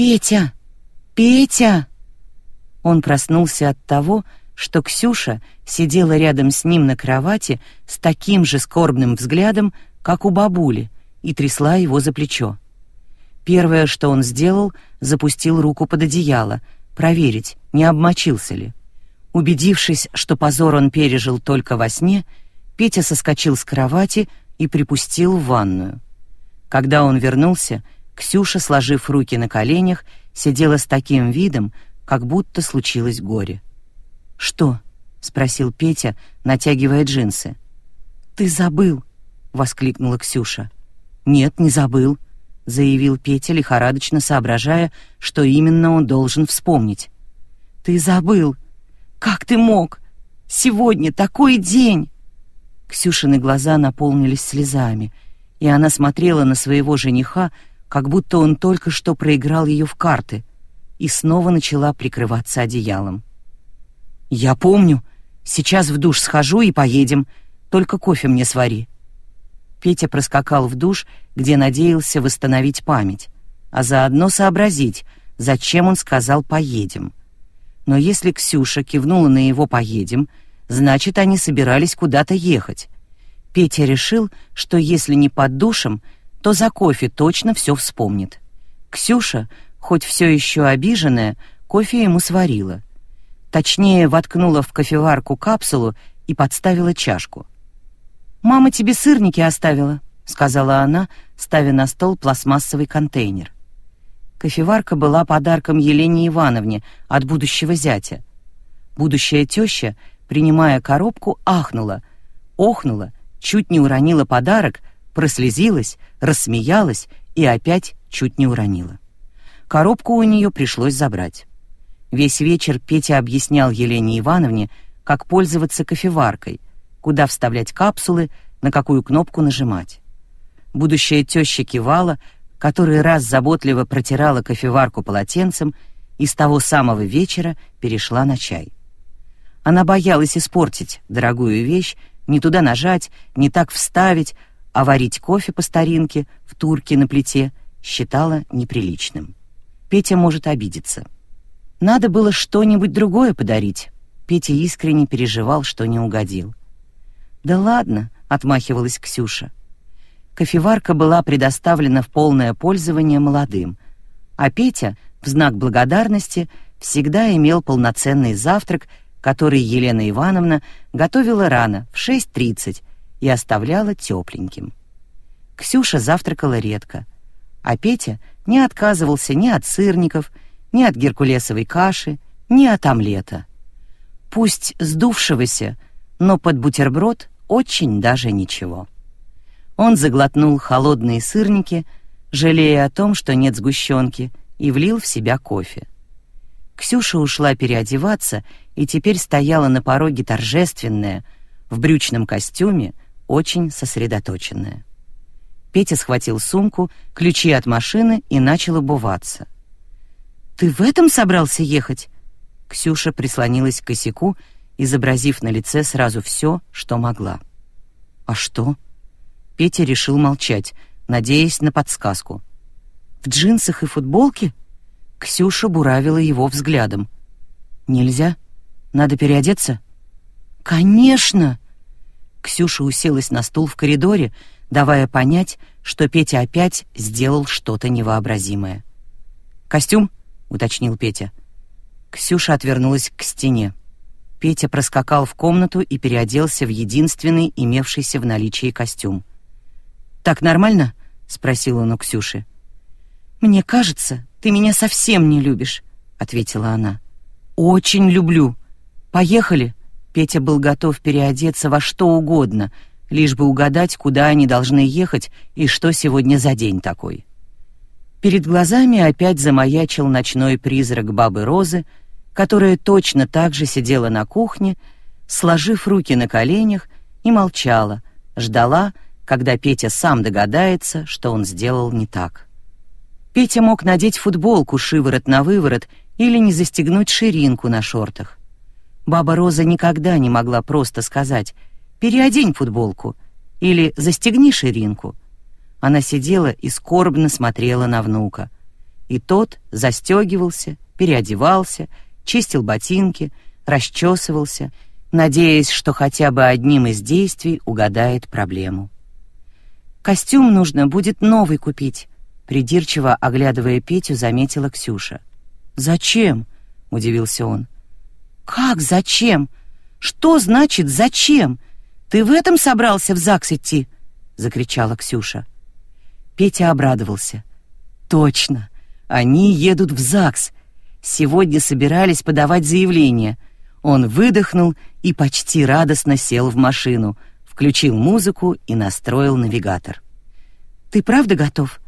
«Петя! Петя!» Он проснулся от того, что Ксюша сидела рядом с ним на кровати с таким же скорбным взглядом, как у бабули, и трясла его за плечо. Первое, что он сделал, запустил руку под одеяло, проверить, не обмочился ли. Убедившись, что позор он пережил только во сне, Петя соскочил с кровати и припустил в ванную. Когда он вернулся, Ксюша, сложив руки на коленях, сидела с таким видом, как будто случилось горе. «Что?» — спросил Петя, натягивая джинсы. «Ты забыл!» — воскликнула Ксюша. «Нет, не забыл», — заявил Петя, лихорадочно соображая, что именно он должен вспомнить. «Ты забыл! Как ты мог? Сегодня такой день!» Ксюшины глаза наполнились слезами, и она смотрела на своего жениха, как будто он только что проиграл ее в карты, и снова начала прикрываться одеялом. «Я помню. Сейчас в душ схожу и поедем. Только кофе мне свари». Петя проскакал в душ, где надеялся восстановить память, а заодно сообразить, зачем он сказал «поедем». Но если Ксюша кивнула на его «поедем», значит, они собирались куда-то ехать. Петя решил, что если не под душем, то за кофе точно все вспомнит. Ксюша хоть все еще обиженная, кофе ему сварила. Точнее, воткнула в кофеварку капсулу и подставила чашку. «Мама тебе сырники оставила», — сказала она, ставя на стол пластмассовый контейнер. Кофеварка была подарком Елене Ивановне от будущего зятя. Будущая теща, принимая коробку, ахнула, охнула, чуть не уронила подарок, прослезилась, рассмеялась и опять чуть не уронила. Коробку у нее пришлось забрать. Весь вечер Петя объяснял Елене Ивановне, как пользоваться кофеваркой, куда вставлять капсулы, на какую кнопку нажимать. Будущая теща кивала, который раз заботливо протирала кофеварку полотенцем и с того самого вечера перешла на чай. Она боялась испортить дорогую вещь, не туда нажать, не так вставить, а варить кофе по старинке в турке на плите считала неприличным. Петя может обидеться. Надо было что-нибудь другое подарить. Петя искренне переживал, что не угодил. «Да ладно», — отмахивалась Ксюша. Кофеварка была предоставлена в полное пользование молодым, а Петя, в знак благодарности, всегда имел полноценный завтрак, который Елена Ивановна готовила рано, в 6.30, и оставляла тепленьким. Ксюша завтракала редко, а Петя не отказывался ни от сырников, ни от геркулесовой каши, ни от омлета. Пусть сдувшегося, но под бутерброд очень даже ничего. Он заглотнул холодные сырники, жалея о том, что нет сгущенки, и влил в себя кофе. Ксюша ушла переодеваться и теперь стояла на пороге торжественная, в брючном костюме, очень сосредоточенная. Петя схватил сумку, ключи от машины и начал обуваться. «Ты в этом собрался ехать?» Ксюша прислонилась к косяку, изобразив на лице сразу все, что могла. «А что?» Петя решил молчать, надеясь на подсказку. «В джинсах и футболке?» Ксюша буравила его взглядом. «Нельзя? Надо переодеться?» «Конечно!» Ксюша уселась на стул в коридоре, давая понять, что Петя опять сделал что-то невообразимое. «Костюм?» — уточнил Петя. Ксюша отвернулась к стене. Петя проскакал в комнату и переоделся в единственный имевшийся в наличии костюм. «Так нормально?» — спросил он у Ксюши. «Мне кажется, ты меня совсем не любишь», — ответила она. «Очень люблю. Поехали». Петя был готов переодеться во что угодно — лишь бы угадать, куда они должны ехать и что сегодня за день такой. Перед глазами опять замаячил ночной призрак бабы Розы, которая точно так же сидела на кухне, сложив руки на коленях и молчала, ждала, когда Петя сам догадается, что он сделал не так. Петя мог надеть футболку шиворот на выворот или не застегнуть ширинку на шортах. Баба Роза никогда не могла просто сказать переодень футболку или застегни ширинку. Она сидела и скорбно смотрела на внука. и тот застегивался, переодевался, чистил ботинки, расчесывался, надеясь, что хотя бы одним из действий угадает проблему. «Костюм нужно будет новый купить», — придирчиво оглядывая Петю, заметила Ксюша. «Зачем?» — удивился он. «Как зачем? Что значит «зачем»? Ты в этом собрался в ЗАГС идти?» — закричала Ксюша. Петя обрадовался. «Точно! Они едут в ЗАГС. Сегодня собирались подавать заявление». Он выдохнул и почти радостно сел в машину, включил музыку и настроил навигатор. «Ты правда готов?»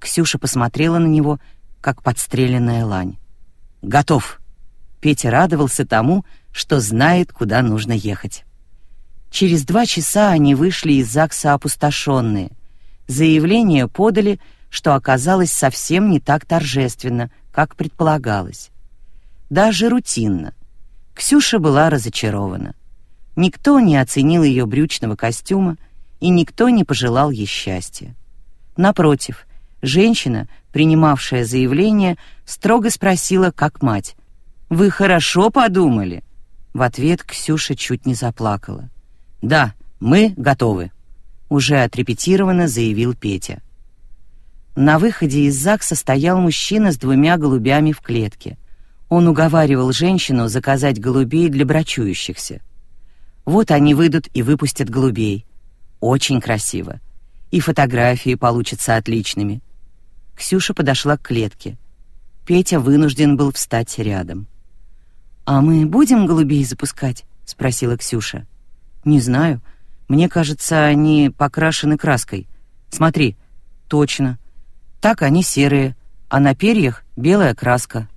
Ксюша посмотрела на него, как подстреленная лань. «Готов!» Петя радовался тому, что знает, куда нужно ехать. Через два часа они вышли из ЗАГСа опустошенные. Заявление подали, что оказалось совсем не так торжественно, как предполагалось. Даже рутинно. Ксюша была разочарована. Никто не оценил ее брючного костюма, и никто не пожелал ей счастья. Напротив, женщина, принимавшая заявление, строго спросила, как мать, «Вы хорошо подумали?» В ответ Ксюша чуть не заплакала. «Да, мы готовы», — уже отрепетированно заявил Петя. На выходе из ЗАГСа стоял мужчина с двумя голубями в клетке. Он уговаривал женщину заказать голубей для брачующихся. Вот они выйдут и выпустят голубей. Очень красиво. И фотографии получатся отличными. Ксюша подошла к клетке. Петя вынужден был встать рядом. «А мы будем голубей запускать?» — спросила Ксюша. «Не знаю. Мне кажется, они покрашены краской. Смотри, точно. Так они серые, а на перьях белая краска».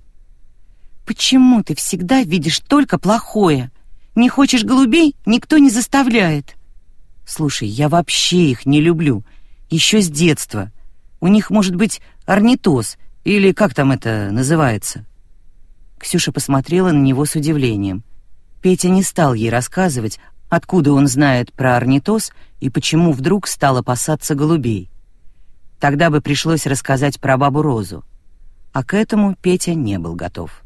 «Почему ты всегда видишь только плохое? Не хочешь голубей, никто не заставляет». «Слушай, я вообще их не люблю. Еще с детства. У них может быть орнитоз, или как там это называется?» Ксюша посмотрела на него с удивлением. Петя не стал ей рассказывать, откуда он знает про орнитоз и почему вдруг стал опасаться голубей. Тогда бы пришлось рассказать про бабу Розу. А к этому Петя не был готов.